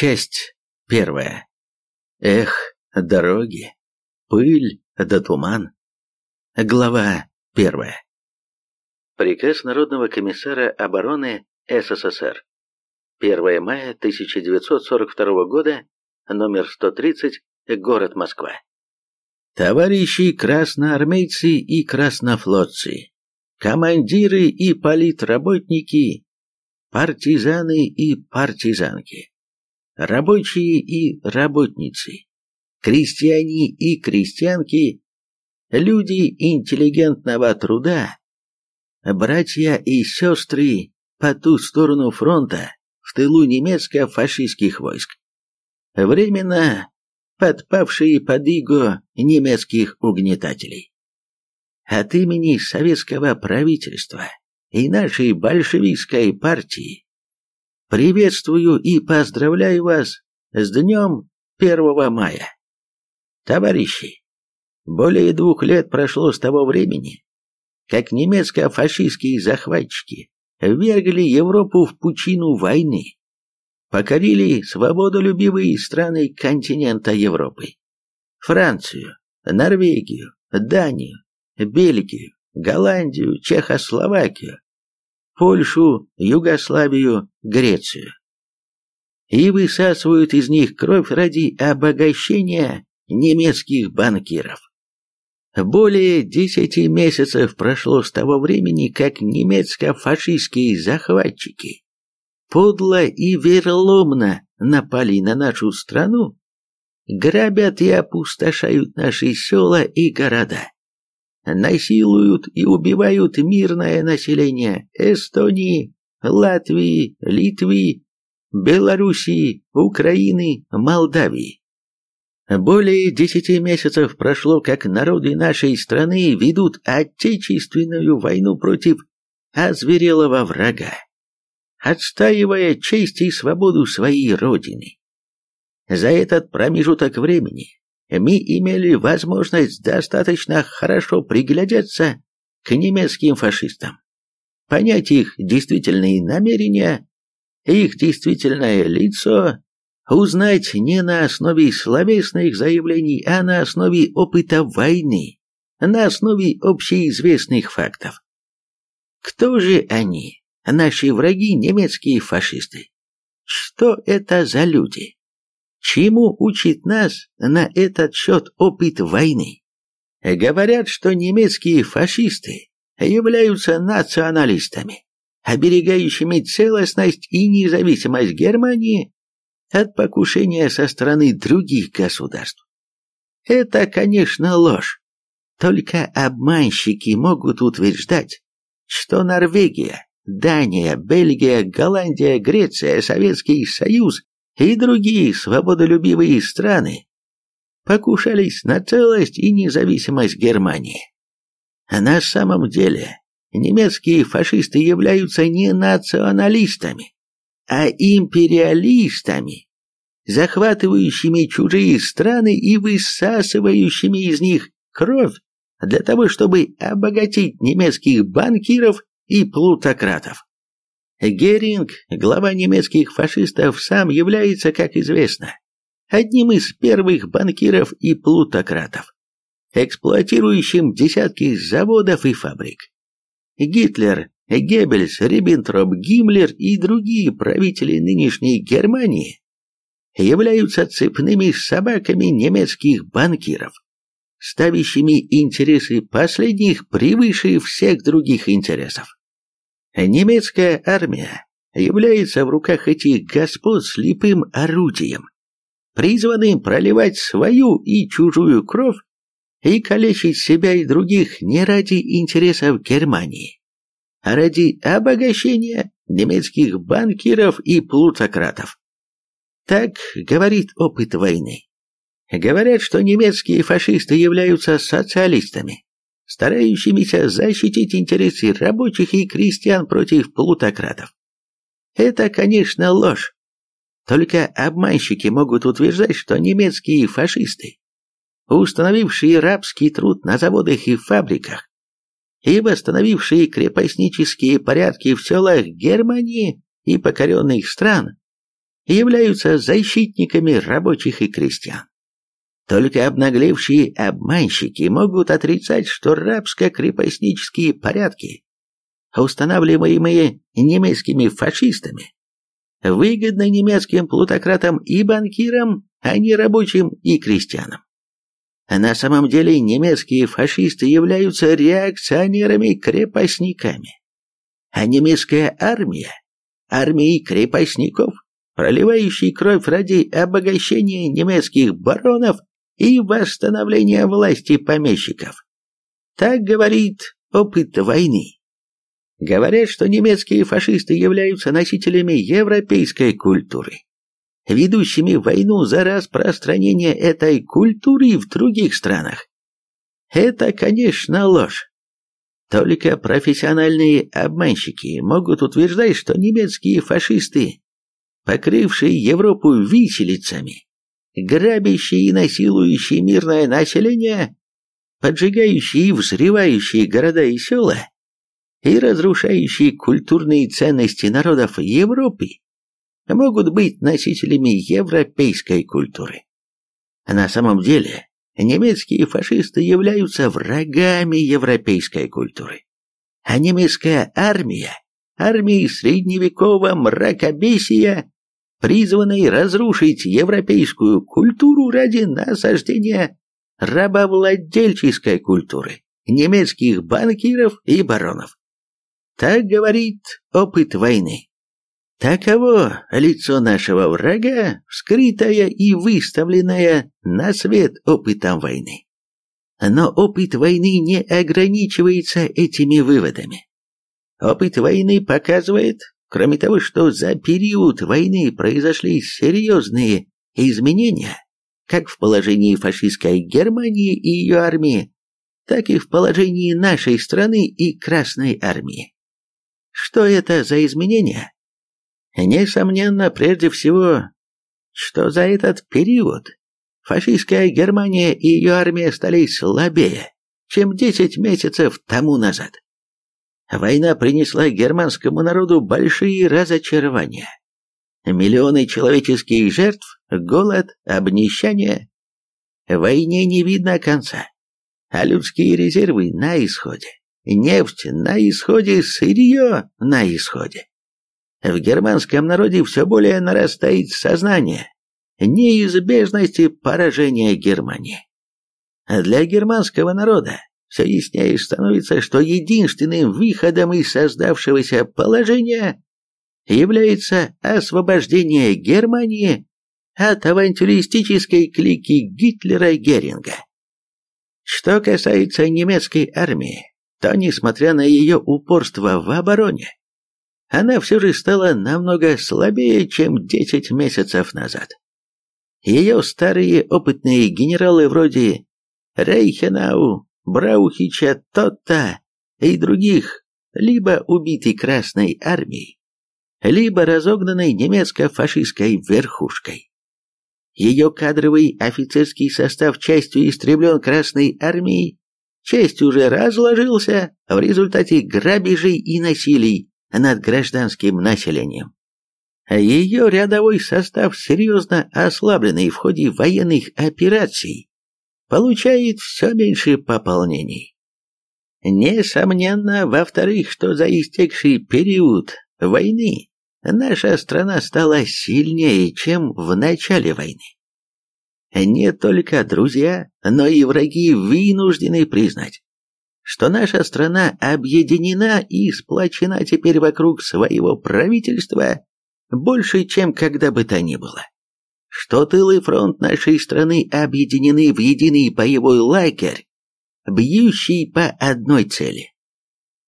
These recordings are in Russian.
Часть первая. Эх, дороги, пыль да туман. Глава первая. Приказ Народного комиссара обороны СССР. 1 мая 1942 года, номер 130, город Москва. Товарищи красноармейцы и краснофлотцы, командиры и политработники, партизаны и партизанки, рабочие и работницы, крестьяне и крестьянки, люди интеллигентного труда, братья и сестры по ту сторону фронта в тылу немецко-фашистских войск, временно подпавшие под иго немецких угнетателей. От имени советского правительства и нашей большевистской партии приветствую и поздравляю вас с днем 1 мая. Товарищи, более двух лет прошло с того времени, как немецко-фашистские захватчики ввергли Европу в пучину войны, покорили свободолюбивые страны континента Европы, Францию, Норвегию, Данию, Бельгию, Голландию, Чехословакию, Польшу, Югославию, Грецию. И высасывают из них кровь ради обогащения немецких банкиров. Более десяти месяцев прошло с того времени, как немецко-фашистские захватчики подло и вероломно напали на нашу страну, грабят и опустошают наши села и города насилуют и убивают мирное население Эстонии, Латвии, Литвы, Белоруссии, Украины, Молдавии. Более десяти месяцев прошло, как народы нашей страны ведут отечественную войну против озверелого врага, отстаивая честь и свободу своей родины. За этот промежуток времени мы имели возможность достаточно хорошо приглядеться к немецким фашистам, понять их действительные намерения, их действительное лицо, узнать не на основе словесных заявлений, а на основе опыта войны, на основе общеизвестных фактов. Кто же они, наши враги, немецкие фашисты? Что это за люди? Чему учит нас на этот счет опыт войны? Говорят, что немецкие фашисты являются националистами, оберегающими целостность и независимость Германии от покушения со стороны других государств. Это, конечно, ложь. Только обманщики могут утверждать, что Норвегия, Дания, Бельгия, Голландия, Греция, Советский Союз и другие свободолюбивые страны покушались на целость и независимость Германии. На самом деле, немецкие фашисты являются не националистами, а империалистами, захватывающими чужие страны и высасывающими из них кровь для того, чтобы обогатить немецких банкиров и плутократов. Геринг, глава немецких фашистов, сам является, как известно, одним из первых банкиров и плутократов, эксплуатирующим десятки заводов и фабрик. Гитлер, Геббельс, Риббентроп, Гиммлер и другие правители нынешней Германии являются цепными собаками немецких банкиров, ставящими интересы последних превыше всех других интересов. Немецкая армия является в руках этих господ слепым орудием, призванным проливать свою и чужую кровь и калечить себя и других не ради интересов Германии, а ради обогащения немецких банкиров и плутократов. Так говорит опыт войны. Говорят, что немецкие фашисты являются социалистами, старающимися защитить интересы рабочих и крестьян против плутократов. Это, конечно, ложь. Только обманщики могут утверждать, что немецкие фашисты, установившие рабский труд на заводах и фабриках, и восстановившие крепостнические порядки в селах Германии и покоренных стран, являются защитниками рабочих и крестьян. Только обнаглевшие обманщики могут отрицать, что рабско-крепостнические порядки, устанавливаемые немецкими фашистами, выгодны немецким плутократам и банкирам, а не рабочим и крестьянам. На самом деле немецкие фашисты являются реакционерами-крепостниками, а немецкая армия – армией крепостников, проливающей кровь ради обогащения немецких баронов и восстановления власти помещиков. Так говорит опыт войны. Говорят, что немецкие фашисты являются носителями европейской культуры ведущими войну за распространение этой культуры в других странах. Это, конечно, ложь. Только профессиональные обманщики могут утверждать, что немецкие фашисты, покрывшие Европу виселицами, грабящие и насилующие мирное население, поджигающие и взрывающие города и села, и разрушающие культурные ценности народов Европы, могут быть носителями европейской культуры. На самом деле, немецкие фашисты являются врагами европейской культуры. А немецкая армия, армия средневекового мракобесия, призванной разрушить европейскую культуру ради насаждения рабовладельческой культуры, немецких банкиров и баронов. Так говорит опыт войны. Таково лицо нашего врага, скрытое и выставленное на свет опытом войны. Но опыт войны не ограничивается этими выводами. Опыт войны показывает, кроме того, что за период войны произошли серьезные изменения, как в положении фашистской Германии и ее армии, так и в положении нашей страны и Красной армии. Что это за изменения? Несомненно, прежде всего, что за этот период фашистская Германия и ее армия стали слабее, чем 10 месяцев тому назад. Война принесла германскому народу большие разочарования. Миллионы человеческих жертв, голод, обнищание. Войне не видно конца, а людские резервы на исходе. Нефть на исходе, сырье на исходе. В германском народе все более нарастает сознание неизбежности поражения Германии. Для германского народа все яснее становится, что единственным выходом из создавшегося положения является освобождение Германии от авантюристической клики Гитлера и Геринга. Что касается немецкой армии, то, несмотря на ее упорство в обороне, она все же стала намного слабее, чем 10 месяцев назад. Ее старые опытные генералы вроде Рейхенау, Браухича, Тотта и других либо убиты Красной армией, либо разогнанной немецко-фашистской верхушкой. Ее кадровый офицерский состав частью истреблен Красной армией, частью уже разложился в результате грабежей и насилий, над гражданским населением. Ее рядовой состав, серьезно ослабленный в ходе военных операций, получает все меньше пополнений. Несомненно, во-вторых, что за истекший период войны наша страна стала сильнее, чем в начале войны. Не только друзья, но и враги вынуждены признать, что наша страна объединена и сплочена теперь вокруг своего правительства больше, чем когда бы то ни было. Что тыл и фронт нашей страны объединены в единый боевой лагерь, бьющий по одной цели.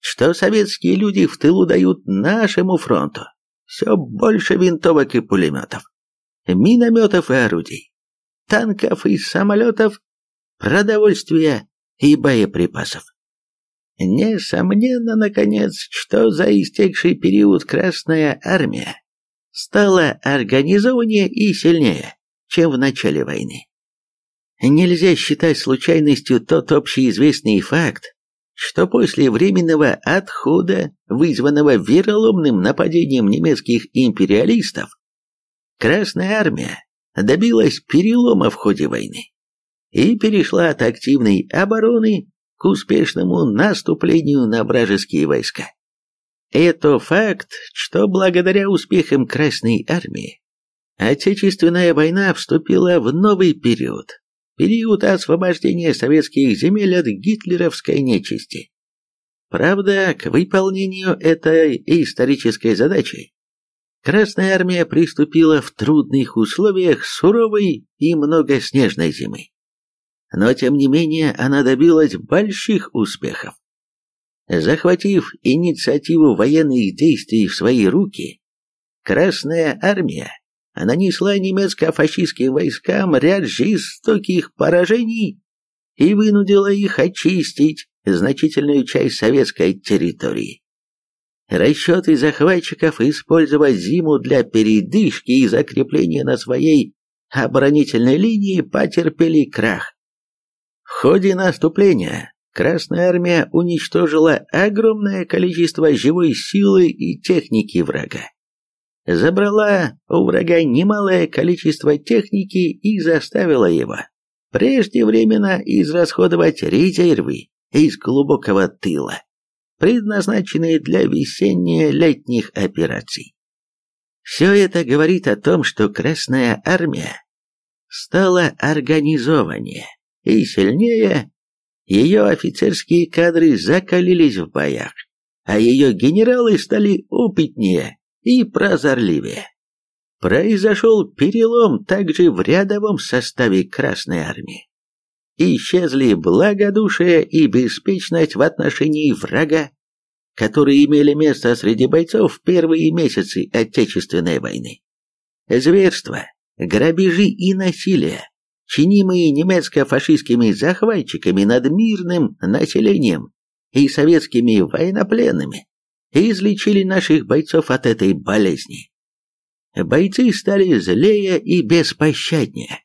Что советские люди в тылу дают нашему фронту все больше винтовок и пулеметов, минометов и орудий, танков и самолетов, продовольствия и боеприпасов. Несомненно, наконец, что за истекший период Красная Армия стала организованнее и сильнее, чем в начале войны. Нельзя считать случайностью тот общеизвестный факт, что после временного отхода, вызванного вероломным нападением немецких империалистов, Красная армия добилась перелома в ходе войны и перешла от активной обороны к успешному наступлению на вражеские войска. Это факт, что благодаря успехам Красной армии Отечественная война вступила в новый период, период освобождения советских земель от гитлеровской нечисти. Правда, к выполнению этой исторической задачи Красная армия приступила в трудных условиях суровой и многоснежной зимы. Но тем не менее она добилась больших успехов. Захватив инициативу военных действий в свои руки, Красная армия нанесла немецко-фашистским войскам ряд жестоких поражений и вынудила их очистить значительную часть советской территории. Расчеты захватчиков использовать зиму для передышки и закрепления на своей оборонительной линии потерпели крах. В ходе наступления Красная Армия уничтожила огромное количество живой силы и техники врага. Забрала у врага немалое количество техники и заставила его преждевременно израсходовать резервы из глубокого тыла предназначенные для весенне-летних операций. Все это говорит о том, что Красная Армия стала организованнее и сильнее, ее офицерские кадры закалились в боях, а ее генералы стали опытнее и прозорливее. Произошел перелом также в рядовом составе Красной Армии исчезли благодушие и беспечность в отношении врага, которые имели место среди бойцов в первые месяцы Отечественной войны. Зверства, грабежи и насилие, чинимые немецко-фашистскими захватчиками над мирным населением и советскими военнопленными, излечили наших бойцов от этой болезни. Бойцы стали злее и беспощаднее.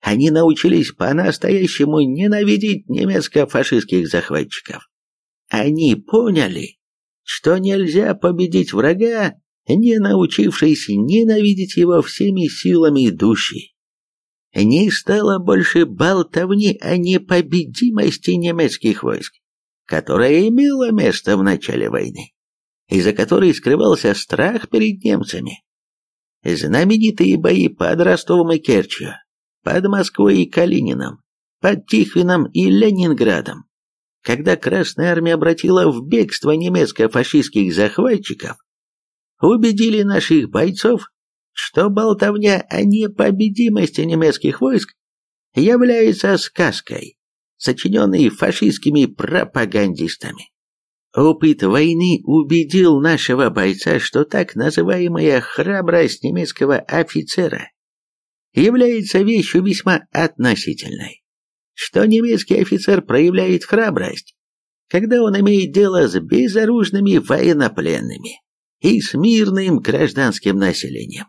Они научились по-настоящему ненавидеть немецко-фашистских захватчиков. Они поняли, что нельзя победить врага, не научившись ненавидеть его всеми силами души. Не стало больше болтовни о непобедимости немецких войск, которая имела место в начале войны, из-за которой скрывался страх перед немцами. Знаменитые бои под Ростовом и Керчью под Москвой и Калининым, под Тихвином и Ленинградом, когда Красная Армия обратила в бегство немецко-фашистских захватчиков, убедили наших бойцов, что болтовня о непобедимости немецких войск является сказкой, сочиненной фашистскими пропагандистами. Опыт войны убедил нашего бойца, что так называемая храбрость немецкого офицера является вещью весьма относительной. Что немецкий офицер проявляет храбрость, когда он имеет дело с безоружными военнопленными и с мирным гражданским населением.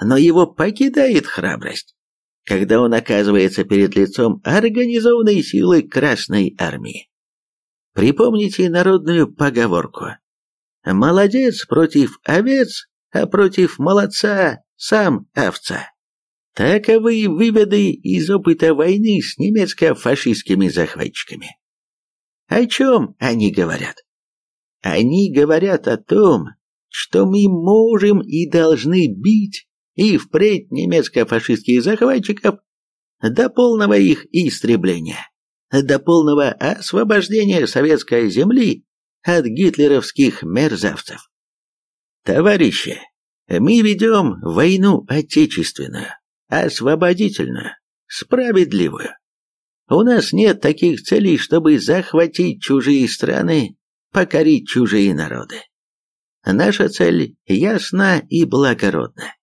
Но его покидает храбрость, когда он оказывается перед лицом организованной силы Красной Армии. Припомните народную поговорку «Молодец против овец, а против молодца сам овца». Таковы выводы из опыта войны с немецко-фашистскими захватчиками. О чем они говорят? Они говорят о том, что мы можем и должны бить и впредь немецко-фашистских захватчиков до полного их истребления, до полного освобождения советской земли от гитлеровских мерзавцев. Товарищи, мы ведем войну отечественную, освободительную, справедливую. У нас нет таких целей, чтобы захватить чужие страны, покорить чужие народы. Наша цель ясна и благородна.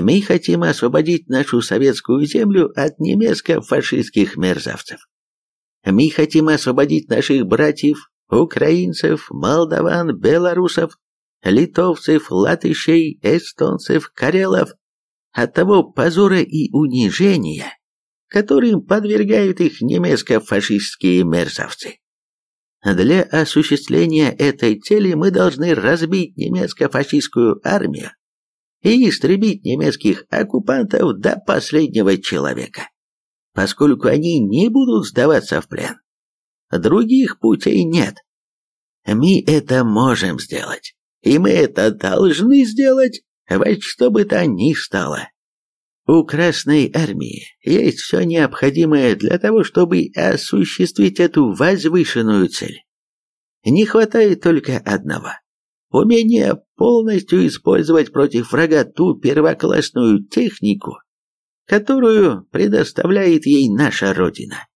Мы хотим освободить нашу советскую землю от немецко-фашистских мерзавцев. Мы хотим освободить наших братьев, украинцев, молдаван, белорусов, литовцев, латышей, эстонцев, карелов от того позора и унижения, которым подвергают их немецко-фашистские мерзавцы. Для осуществления этой цели мы должны разбить немецко-фашистскую армию и истребить немецких оккупантов до последнего человека, поскольку они не будут сдаваться в плен. Других путей нет. Мы это можем сделать, и мы это должны сделать, во что бы то ни стало. У Красной Армии есть все необходимое для того, чтобы осуществить эту возвышенную цель. Не хватает только одного – умения полностью использовать против врага ту первоклассную технику, которую предоставляет ей наша Родина.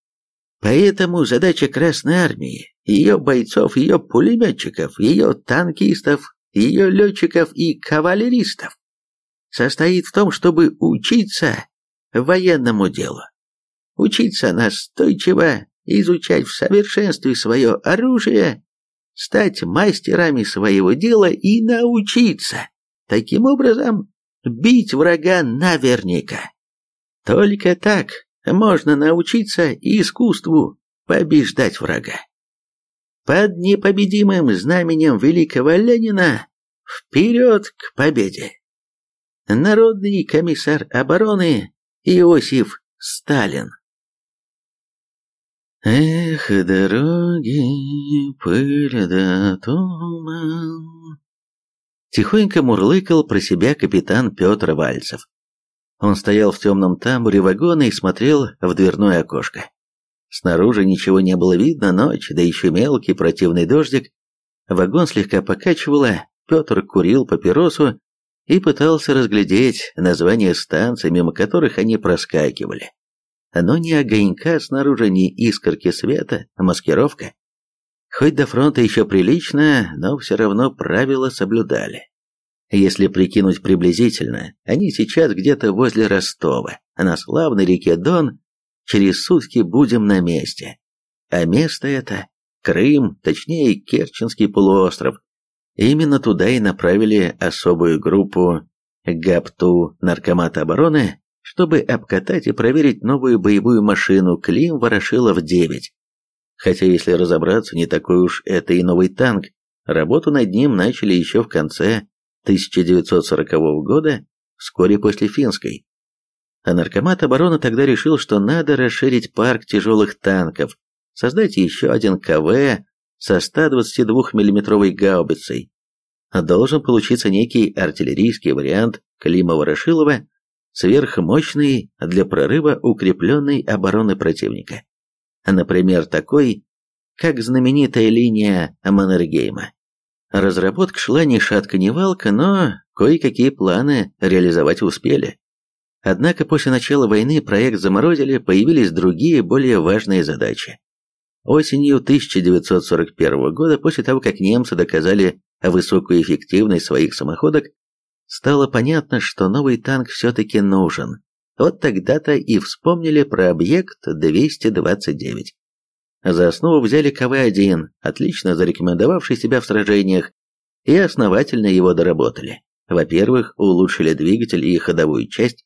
Поэтому задача Красной Армии, ее бойцов, ее пулеметчиков, ее танкистов, ее летчиков и кавалеристов состоит в том, чтобы учиться военному делу. Учиться настойчиво изучать в совершенстве свое оружие, стать мастерами своего дела и научиться, таким образом, бить врага наверняка. Только так можно научиться искусству побеждать врага. Под непобедимым знаменем великого Ленина вперед к победе! Народный комиссар обороны Иосиф Сталин. Эх, дороги, пыль да туман. Тихонько мурлыкал про себя капитан Петр Вальцев. Он стоял в темном тамбуре вагона и смотрел в дверное окошко. Снаружи ничего не было видно, ночь, да еще мелкий противный дождик. Вагон слегка покачивало, Петр курил папиросу и пытался разглядеть названия станций, мимо которых они проскакивали. Но ни огонька снаружи, ни искорки света, маскировка. Хоть до фронта еще прилично, но все равно правила соблюдали. Если прикинуть приблизительно, они сейчас где-то возле Ростова, на славной реке Дон, через сутки будем на месте. А место это – Крым, точнее Керченский полуостров, Именно туда и направили особую группу ГАПТУ Наркомата обороны, чтобы обкатать и проверить новую боевую машину Клим Ворошилов-9. Хотя, если разобраться, не такой уж это и новый танк. Работу над ним начали еще в конце 1940 года, вскоре после финской. А Наркомат обороны тогда решил, что надо расширить парк тяжелых танков, создать еще один КВ со 122 миллиметровой гаубицей. Должен получиться некий артиллерийский вариант Климова-Рашилова, сверхмощный для прорыва укрепленной обороны противника. Например, такой, как знаменитая линия Маннергейма. Разработка шла ни шатка, ни валка, но кое-какие планы реализовать успели. Однако после начала войны проект заморозили, появились другие, более важные задачи. Осенью 1941 года, после того, как немцы доказали высокую эффективность своих самоходок, стало понятно, что новый танк все-таки нужен. Вот тогда-то и вспомнили про объект 229. За основу взяли КВ-1, отлично зарекомендовавший себя в сражениях, и основательно его доработали. Во-первых, улучшили двигатель и ходовую часть.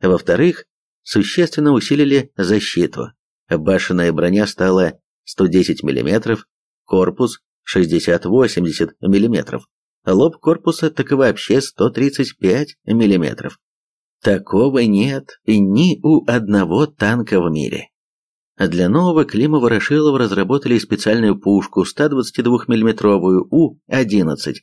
Во-вторых, существенно усилили защиту. Башенная броня стала 110 мм, корпус 60-80 мм, лоб корпуса так и вообще 135 мм. Такого нет ни у одного танка в мире. Для нового Клима Ворошилова разработали специальную пушку 122 миллиметровую У-11,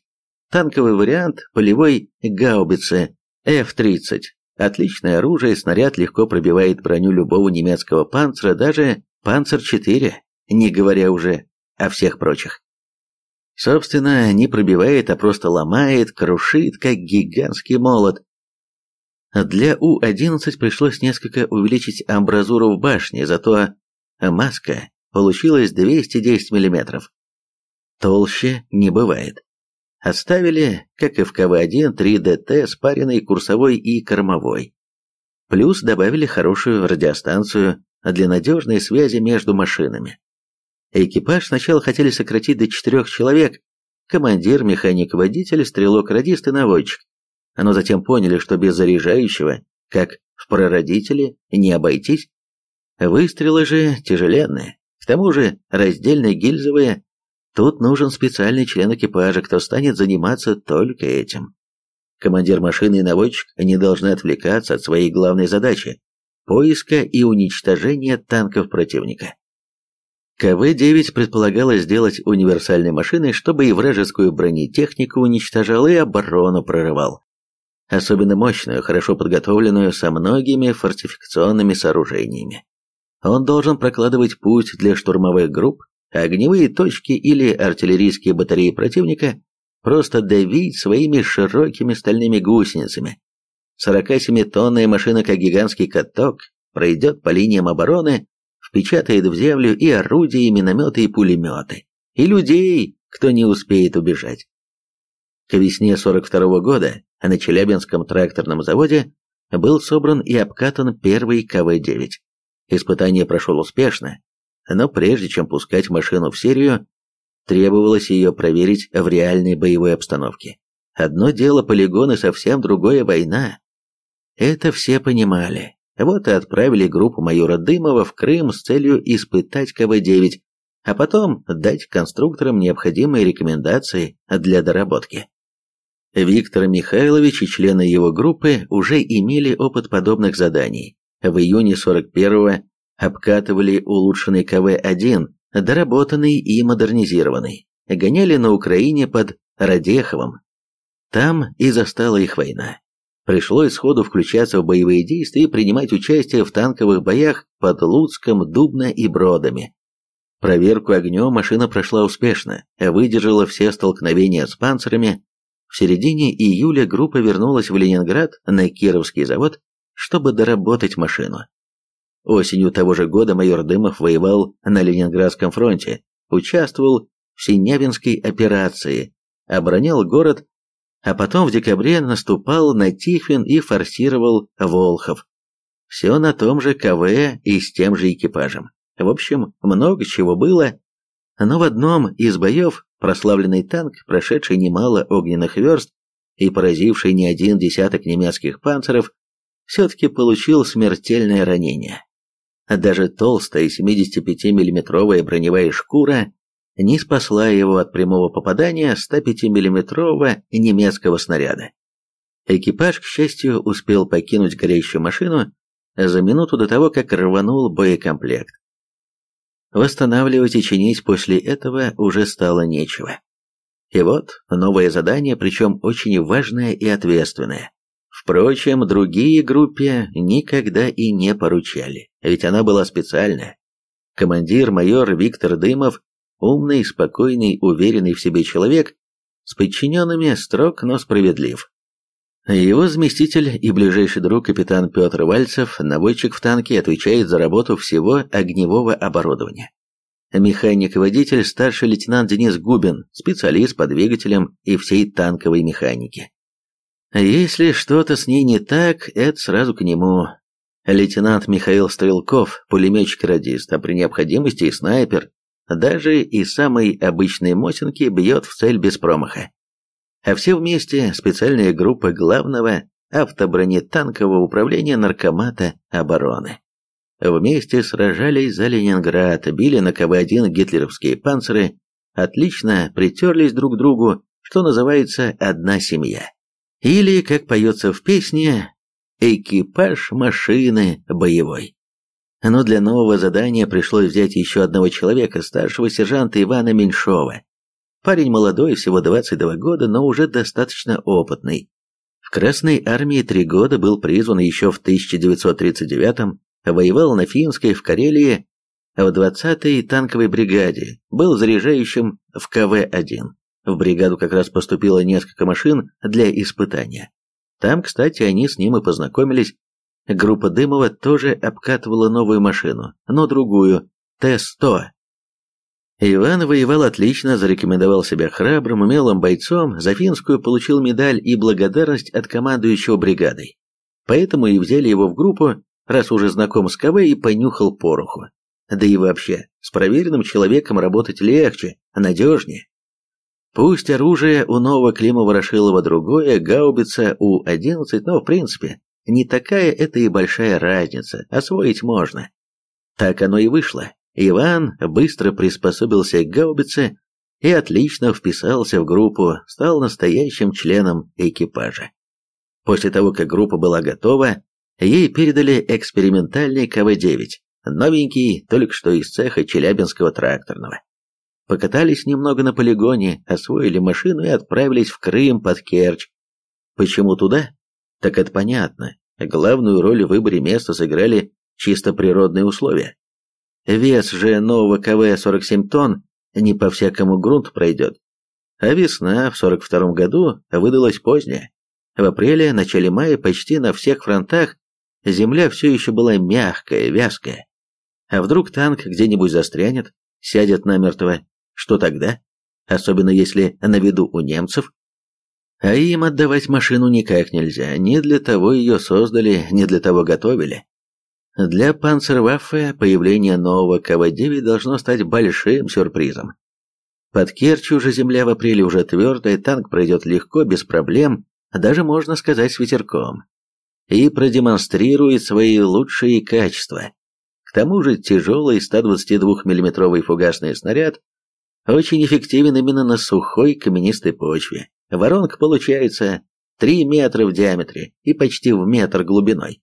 танковый вариант полевой гаубицы F-30. Отличное оружие, снаряд легко пробивает броню любого немецкого панцера, даже Панцер-4 не говоря уже о всех прочих. Собственно, не пробивает, а просто ломает, крушит, как гигантский молот. Для У-11 пришлось несколько увеличить амбразуру в башне, зато маска получилась 210 мм. Толще не бывает. Оставили, как и в КВ-1, 3ДТ, спаренный курсовой и кормовой. Плюс добавили хорошую радиостанцию для надежной связи между машинами. Экипаж сначала хотели сократить до четырех человек, командир, механик-водитель, стрелок-радист и наводчик. Но затем поняли, что без заряжающего, как в прародителе, не обойтись. Выстрелы же тяжеленные, к тому же раздельные гильзовые. Тут нужен специальный член экипажа, кто станет заниматься только этим. Командир машины и наводчик не должны отвлекаться от своей главной задачи – поиска и уничтожения танков противника. КВ-9 предполагалось сделать универсальной машиной, чтобы и вражескую бронетехнику уничтожал, и оборону прорывал. Особенно мощную, хорошо подготовленную, со многими фортификационными сооружениями. Он должен прокладывать путь для штурмовых групп, огневые точки или артиллерийские батареи противника просто давить своими широкими стальными гусеницами. 47-тонная машина, как гигантский каток, пройдет по линиям обороны, впечатает в землю и орудия, и минометы, и пулеметы, и людей, кто не успеет убежать. К весне 42 -го года на Челябинском тракторном заводе был собран и обкатан первый КВ-9. Испытание прошло успешно, но прежде чем пускать машину в серию, требовалось ее проверить в реальной боевой обстановке. Одно дело полигон и совсем другое война. Это все понимали. Вот и отправили группу майора Дымова в Крым с целью испытать КВ-9, а потом дать конструкторам необходимые рекомендации для доработки. Виктор Михайлович и члены его группы уже имели опыт подобных заданий. В июне 41-го обкатывали улучшенный КВ-1, доработанный и модернизированный, гоняли на Украине под Радеховым. Там и застала их война. Пришлось сходу включаться в боевые действия и принимать участие в танковых боях под Луцком, Дубно и Бродами. Проверку огнем машина прошла успешно, выдержала все столкновения с панцирами. В середине июля группа вернулась в Ленинград на Кировский завод, чтобы доработать машину. Осенью того же года майор Дымов воевал на Ленинградском фронте, участвовал в Синявинской операции, оборонял город, а потом в декабре наступал на Тихвин и форсировал Волхов. Все на том же КВ и с тем же экипажем. В общем, много чего было, но в одном из боев прославленный танк, прошедший немало огненных верст и поразивший не один десяток немецких панцеров, все-таки получил смертельное ранение. Даже толстая 75 миллиметровая броневая шкура не спасла его от прямого попадания 105 миллиметрового немецкого снаряда. Экипаж, к счастью, успел покинуть горящую машину за минуту до того, как рванул боекомплект. Восстанавливать и чинить после этого уже стало нечего. И вот новое задание, причем очень важное и ответственное. Впрочем, другие группе никогда и не поручали, ведь она была специальная. Командир майор Виктор Дымов, умный, спокойный, уверенный в себе человек, с подчиненными строг, но справедлив. Его заместитель и ближайший друг капитан Петр Вальцев, наводчик в танке, отвечает за работу всего огневого оборудования. Механик-водитель старший лейтенант Денис Губин, специалист по двигателям и всей танковой механике. Если что-то с ней не так, это сразу к нему. Лейтенант Михаил Стрелков, пулеметчик-радист, а при необходимости и снайпер, даже и самой обычной Мосинки бьет в цель без промаха. А все вместе специальная группа главного автобронетанкового управления Наркомата обороны. Вместе сражались за Ленинград, били на КВ-1 гитлеровские панциры, отлично притерлись друг к другу, что называется «одна семья». Или, как поется в песне, экипаж машины боевой. Но для нового задания пришлось взять еще одного человека, старшего сержанта Ивана Меньшова. Парень молодой, всего 22 года, но уже достаточно опытный. В Красной армии три года был призван еще в 1939-м, воевал на Финской, в Карелии, в 20-й танковой бригаде, был заряжающим в КВ-1. В бригаду как раз поступило несколько машин для испытания. Там, кстати, они с ним и познакомились. Группа Дымова тоже обкатывала новую машину, но другую, Т-100. Иван воевал отлично, зарекомендовал себя храбрым, умелым бойцом, за финскую получил медаль и благодарность от командующего бригадой. Поэтому и взяли его в группу, раз уже знаком с КВ и понюхал пороху. Да и вообще, с проверенным человеком работать легче, надежнее. Пусть оружие у нового Клима Ворошилова другое, гаубица У-11, но в принципе не такая это и большая разница, освоить можно. Так оно и вышло. Иван быстро приспособился к гаубице и отлично вписался в группу, стал настоящим членом экипажа. После того, как группа была готова, ей передали экспериментальный КВ-9, новенький, только что из цеха Челябинского тракторного. Покатались немного на полигоне, освоили машину и отправились в Крым под Керчь. Почему туда? Так это понятно. Главную роль в выборе места сыграли чисто природные условия. Вес же нового КВ 47 тонн не по всякому грунту пройдет. А весна в 42 году выдалась поздняя. В апреле, начале мая почти на всех фронтах земля все еще была мягкая, вязкая. А вдруг танк где-нибудь застрянет, сядет намертво, что тогда? Особенно если на виду у немцев. А им отдавать машину никак нельзя, не для того ее создали, не для того готовили. Для Панцерваффе появление нового КВ-9 должно стать большим сюрпризом. Под Керчью же земля в апреле уже твердая, танк пройдет легко, без проблем, даже можно сказать с ветерком. И продемонстрирует свои лучшие качества. К тому же тяжелый 122 миллиметровый фугасный снаряд очень эффективен именно на сухой каменистой почве. Воронка получается 3 метра в диаметре и почти в метр глубиной.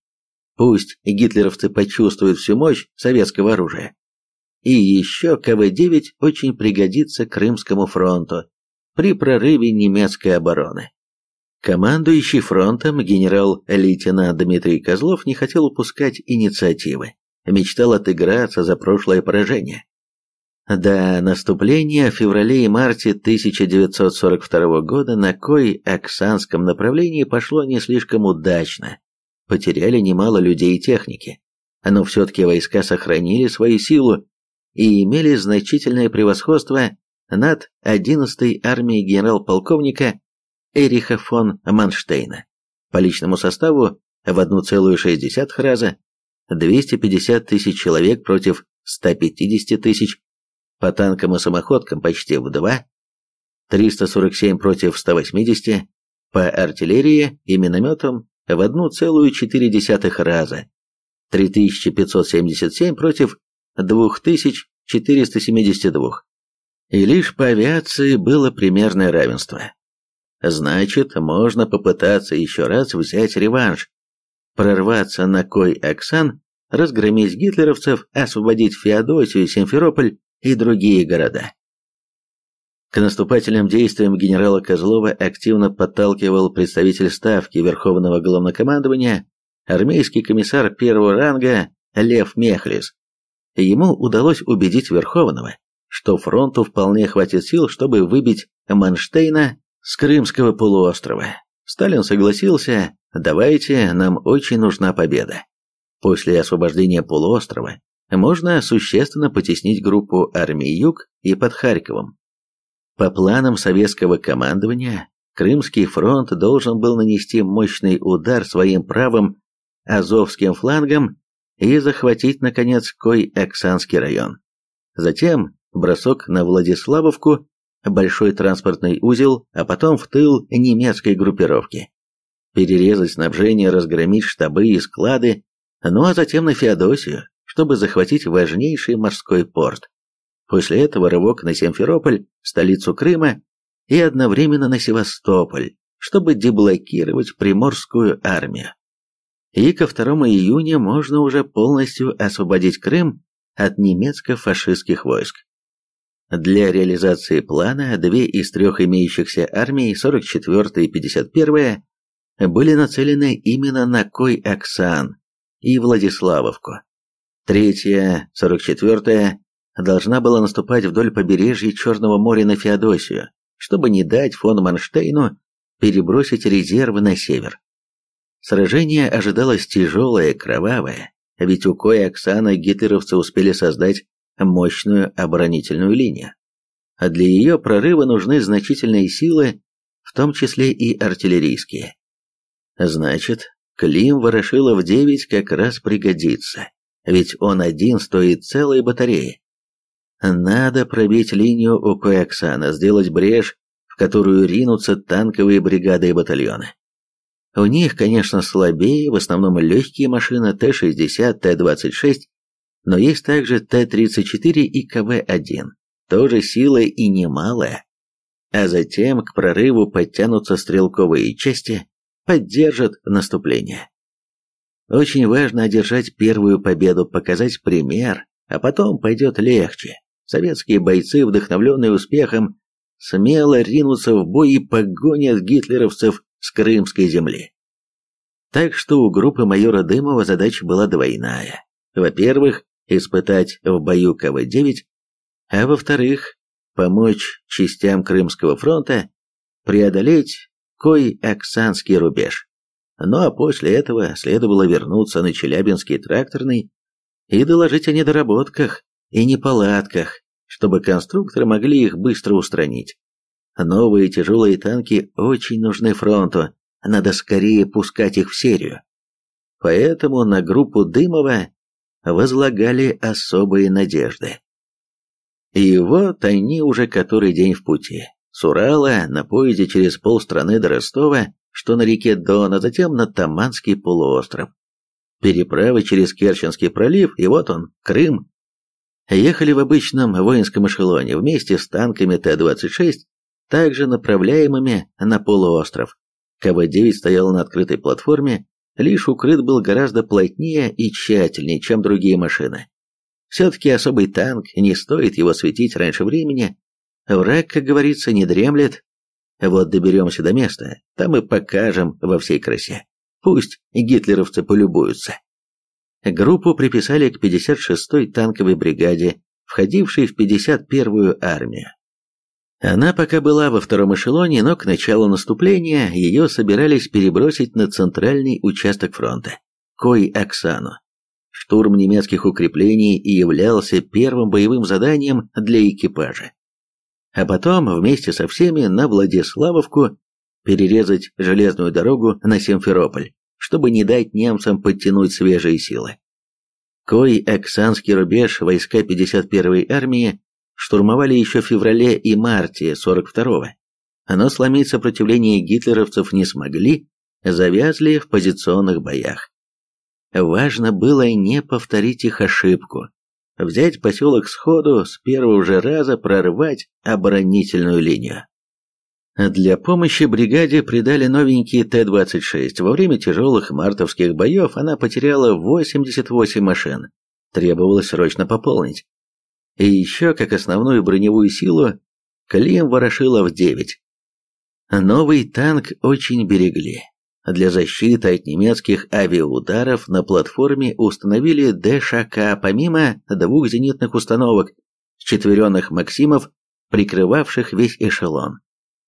Пусть гитлеровцы почувствуют всю мощь советского оружия. И еще КВ-9 очень пригодится Крымскому фронту при прорыве немецкой обороны. Командующий фронтом генерал-лейтенант Дмитрий Козлов не хотел упускать инициативы, мечтал отыграться за прошлое поражение. До наступления в феврале и марте 1942 года на Кой-Оксанском направлении пошло не слишком удачно потеряли немало людей и техники, но все-таки войска сохранили свою силу и имели значительное превосходство над 11-й армией генерал-полковника Эриха фон Манштейна. По личному составу в 1,6 раза 250 тысяч человек против 150 тысяч, по танкам и самоходкам почти в 2, 347 против 180, по артиллерии и минометам в 1,4 раза, 3577 против 2472. И лишь по авиации было примерное равенство. Значит, можно попытаться еще раз взять реванш, прорваться на Кой-Оксан, разгромить гитлеровцев, освободить Феодосию, Симферополь и другие города. К наступательным действиям генерала Козлова активно подталкивал представитель Ставки Верховного Главнокомандования, армейский комиссар первого ранга Лев Мехлис. Ему удалось убедить Верховного, что фронту вполне хватит сил, чтобы выбить Манштейна с Крымского полуострова. Сталин согласился, давайте, нам очень нужна победа. После освобождения полуострова можно существенно потеснить группу армий Юг и под Харьковом. По планам советского командования, Крымский фронт должен был нанести мощный удар своим правым Азовским флангом и захватить, наконец, Кой-Оксанский район. Затем бросок на Владиславовку, большой транспортный узел, а потом в тыл немецкой группировки. Перерезать снабжение, разгромить штабы и склады, ну а затем на Феодосию, чтобы захватить важнейший морской порт. После этого рывок на Симферополь, столицу Крыма, и одновременно на Севастополь, чтобы деблокировать Приморскую армию. И ко 2 июня можно уже полностью освободить Крым от немецко-фашистских войск. Для реализации плана две из трех имеющихся армий, 44-я и 51-я, были нацелены именно на Кой-Оксан и Владиславовку. Третья, 44-я, должна была наступать вдоль побережья Черного моря на Феодосию, чтобы не дать фон Манштейну перебросить резервы на север. Сражение ожидалось тяжелое, кровавое, ведь у Коя Оксана гитлеровцы успели создать мощную оборонительную линию. А для ее прорыва нужны значительные силы, в том числе и артиллерийские. Значит, Клим Ворошилов-9 как раз пригодится, ведь он один стоит целой батареи. Надо пробить линию у Кояксана, сделать брешь, в которую ринутся танковые бригады и батальоны. У них, конечно, слабее, в основном легкие машины Т-60, Т-26, но есть также Т-34 и КВ-1, тоже сила и немалая. А затем к прорыву подтянутся стрелковые части, поддержат наступление. Очень важно одержать первую победу, показать пример, а потом пойдет легче. Советские бойцы, вдохновленные успехом, смело ринутся в бой и погонят гитлеровцев с крымской земли. Так что у группы майора Дымова задача была двойная. Во-первых, испытать в бою КВ-9, а во-вторых, помочь частям Крымского фронта преодолеть Кой-Оксанский рубеж. Ну а после этого следовало вернуться на Челябинский тракторный и доложить о недоработках и неполадках, чтобы конструкторы могли их быстро устранить. Новые тяжелые танки очень нужны фронту, надо скорее пускать их в серию. Поэтому на группу Дымова возлагали особые надежды. И вот они уже который день в пути. С Урала на поезде через полстраны до Ростова, что на реке Дон, а затем на Таманский полуостров. Переправы через Керченский пролив, и вот он, Крым. Ехали в обычном воинском эшелоне вместе с танками Т-26, также направляемыми на полуостров. КВ-9 стоял на открытой платформе, лишь укрыт был гораздо плотнее и тщательнее, чем другие машины. Все-таки особый танк, не стоит его светить раньше времени, Враг, как говорится, не дремлет. Вот доберемся до места, там и покажем во всей красе. Пусть гитлеровцы полюбуются. Группу приписали к 56-й танковой бригаде, входившей в 51-ю армию. Она пока была во втором эшелоне, но к началу наступления ее собирались перебросить на центральный участок фронта, Кой-Оксану. Штурм немецких укреплений и являлся первым боевым заданием для экипажа а потом вместе со всеми на Владиславовку перерезать железную дорогу на Симферополь, чтобы не дать немцам подтянуть свежие силы. Кой-Оксанский рубеж войска 51-й армии штурмовали еще в феврале и марте 42-го, но сломить сопротивление гитлеровцев не смогли, завязли в позиционных боях. Важно было не повторить их ошибку, взять поселок сходу, с первого же раза прорвать оборонительную линию. Для помощи бригаде придали новенький Т-26. Во время тяжелых мартовских боев она потеряла 88 машин. Требовалось срочно пополнить. И еще, как основную броневую силу, Клим Ворошилов-9. Новый танк очень берегли. Для защиты от немецких авиаударов на платформе установили ДШК помимо двух зенитных установок, четверенных «Максимов», прикрывавших весь эшелон.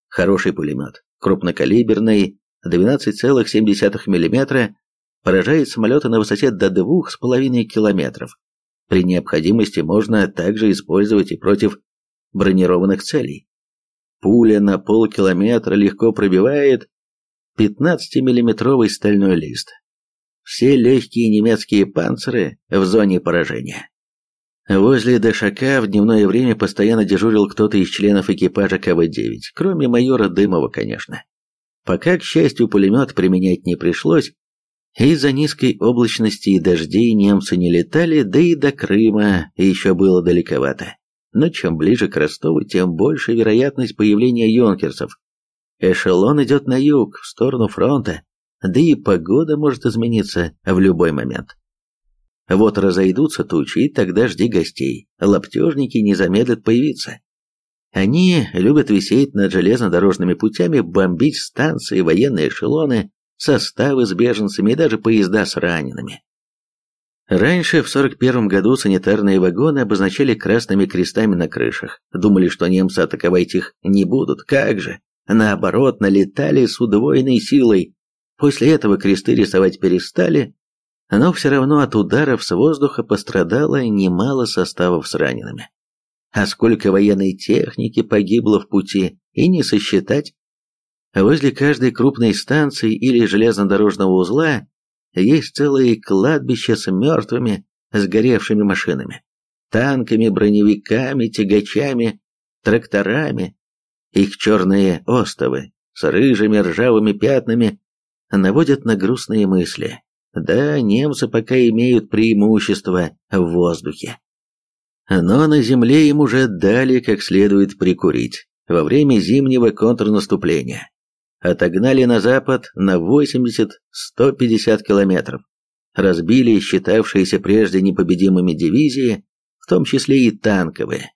Хороший пулемет, крупнокалиберный, 12,7 мм, поражает самолеты на высоте до 2,5 км. При необходимости можно также использовать и против бронированных целей. Пуля на полкилометра легко пробивает 15-миллиметровый стальной лист. Все легкие немецкие панциры в зоне поражения. Возле ДШК в дневное время постоянно дежурил кто-то из членов экипажа КВ-9, кроме майора Дымова, конечно. Пока, к счастью, пулемет применять не пришлось, из-за низкой облачности и дождей немцы не летали, да и до Крыма еще было далековато. Но чем ближе к Ростову, тем больше вероятность появления юнкерсов. Эшелон идет на юг, в сторону фронта, да и погода может измениться в любой момент. Вот разойдутся тучи, тогда жди гостей, лаптежники не замедлят появиться. Они любят висеть над железнодорожными путями, бомбить станции, военные эшелоны, составы с беженцами и даже поезда с ранеными. Раньше, в 41 году, санитарные вагоны обозначали красными крестами на крышах. Думали, что немцы атаковать их не будут. Как же! Наоборот, налетали с удвоенной силой. После этого кресты рисовать перестали, но все равно от ударов с воздуха пострадало немало составов с ранеными. А сколько военной техники погибло в пути, и не сосчитать. Возле каждой крупной станции или железнодорожного узла есть целые кладбища с мертвыми, сгоревшими машинами, танками, броневиками, тягачами, тракторами, их черные остовы с рыжими ржавыми пятнами наводят на грустные мысли. Да, немцы пока имеют преимущество в воздухе. Но на земле им уже дали как следует прикурить во время зимнего контрнаступления. отогнали на запад на 80-150 километров, разбили считавшиеся прежде непобедимыми дивизии, в том числе и танковые.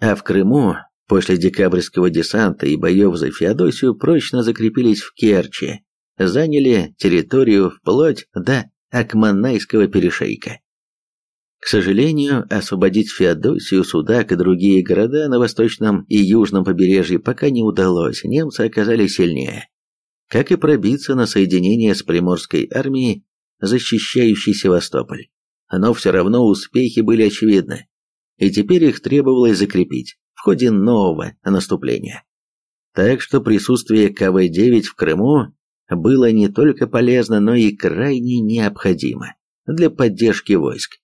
А в Крыму после декабрьского десанта и боев за Феодосию прочно закрепились в Керчи, заняли территорию вплоть до Акманайского перешейка. К сожалению, освободить Феодосию, Судак и другие города на восточном и южном побережье пока не удалось, немцы оказались сильнее. Как и пробиться на соединение с Приморской армией, защищающей Севастополь. Но все равно успехи были очевидны, и теперь их требовалось закрепить в ходе нового наступления. Так что присутствие КВ-9 в Крыму было не только полезно, но и крайне необходимо для поддержки войск.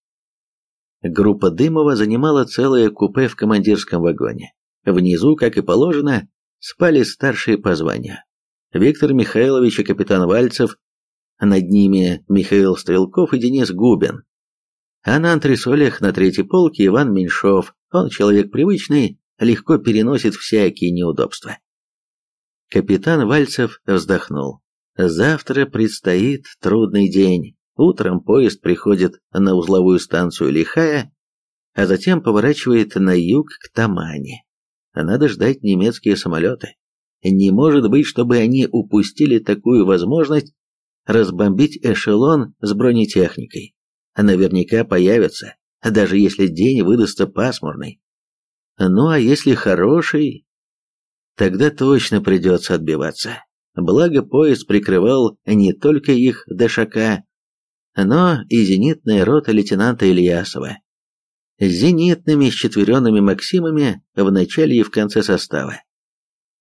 Группа Дымова занимала целое купе в командирском вагоне. Внизу, как и положено, спали старшие по званию. Виктор Михайлович и капитан Вальцев, над ними Михаил Стрелков и Денис Губин. А на антресолях на третьей полке Иван Меньшов, он человек привычный, легко переносит всякие неудобства. Капитан Вальцев вздохнул. Завтра предстоит трудный день. Утром поезд приходит на узловую станцию Лихая, а затем поворачивает на юг к Тамане. Надо ждать немецкие самолеты. Не может быть, чтобы они упустили такую возможность разбомбить эшелон с бронетехникой. Наверняка появятся, даже если день выдастся пасмурный. Ну а если хороший, тогда точно придется отбиваться. Благо поезд прикрывал не только их Дашака, но и зенитная рота лейтенанта Ильясова. С зенитными счетверенными Максимами в начале и в конце состава.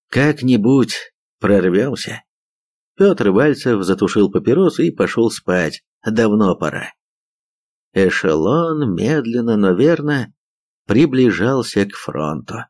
Как-нибудь прорвемся. Петр Вальцев затушил папиросу и пошел спать. Давно пора. Эшелон медленно, но верно приближался к фронту.